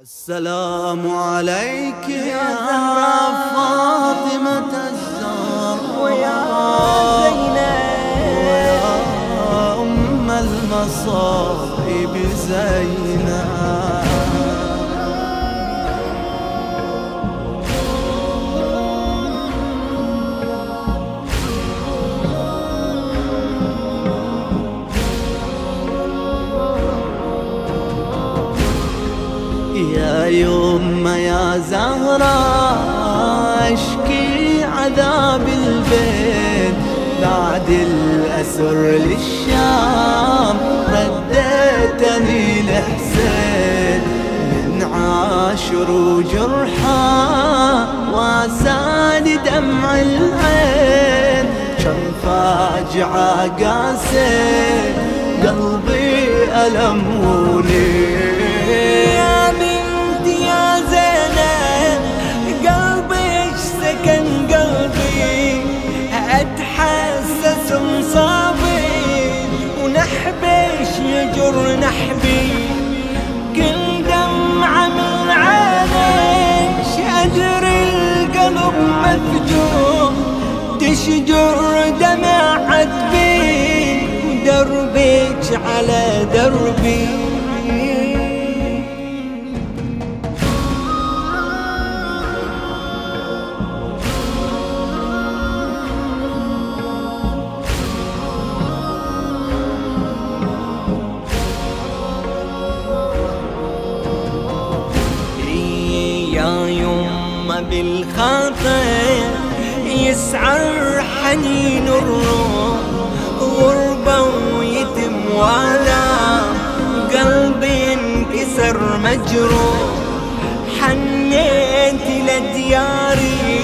السلام عليك يا فاطمة الزهراء. ويا زينب. ويا أم المصائب زينب. يا زهرة اشكي عذاب البيت. بعد الأسر للشام رديتني لحسين. من عاشر وجرحى واساني دمع العين. كم فاجعة قاسيت قلبي ألم وليل تشجر دمعة بي دربك على دربي. يا يما بالخاطر يسعر حنين الروح غربة ويتم ولا قلبي انكسر مجروح. حنيت لدياري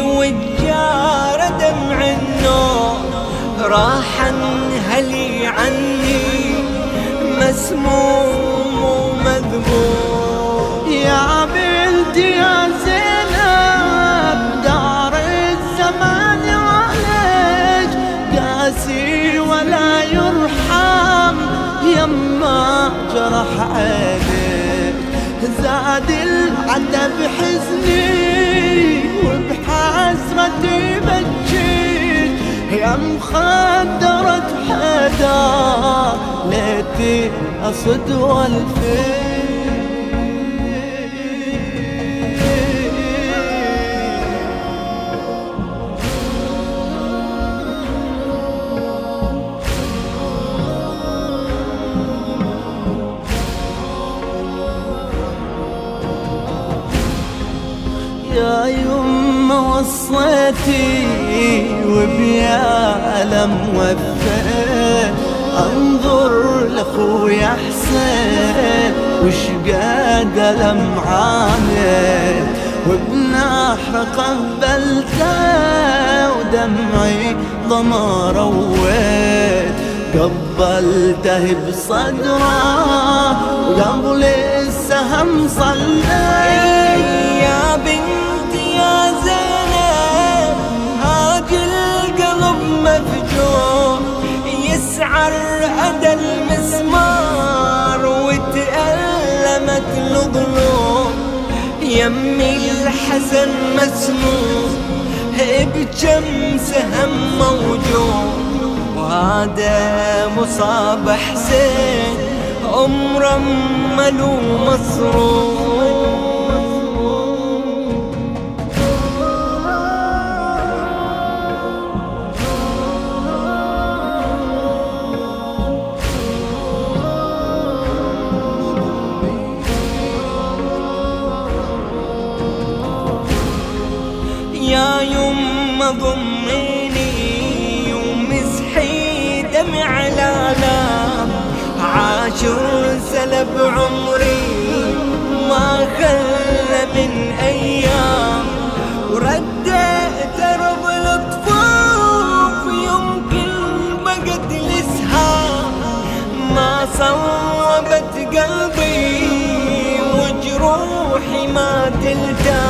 والجار دمع النوم راح انهلي عني مسموم جرح عينيك زاد العتب حزني وبحسرتي بجيت يا مخدرة حدا ليتي أصد والفي يا يما وصيتي وبيا ألم وفيت. أنظر لأخويا حسين وش قاد ألم عانيت. وبنحر قبلته ودمعي ضما رويت قبلته بصدره وقبل السهم صليت. يمي الحزن مسموم بكم سهم موجوع. وهذا مصاب حسين عمره ملو مصروف ضميني ومسحي دمع الآلام عاشر سلب عمري ما خلى من أيام. ورديت أرض الطفوف يمكن بقت الإسهام. ما صوبت قلبي وجروحي ما تلتام.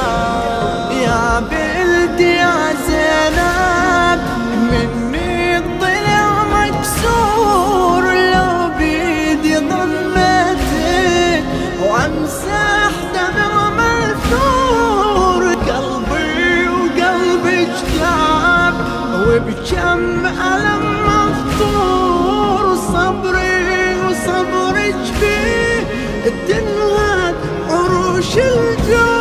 وبكم ألم مفطور صبري وصبرك فيه تنهد عروش الجو